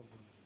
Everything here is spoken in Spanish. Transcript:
alguno.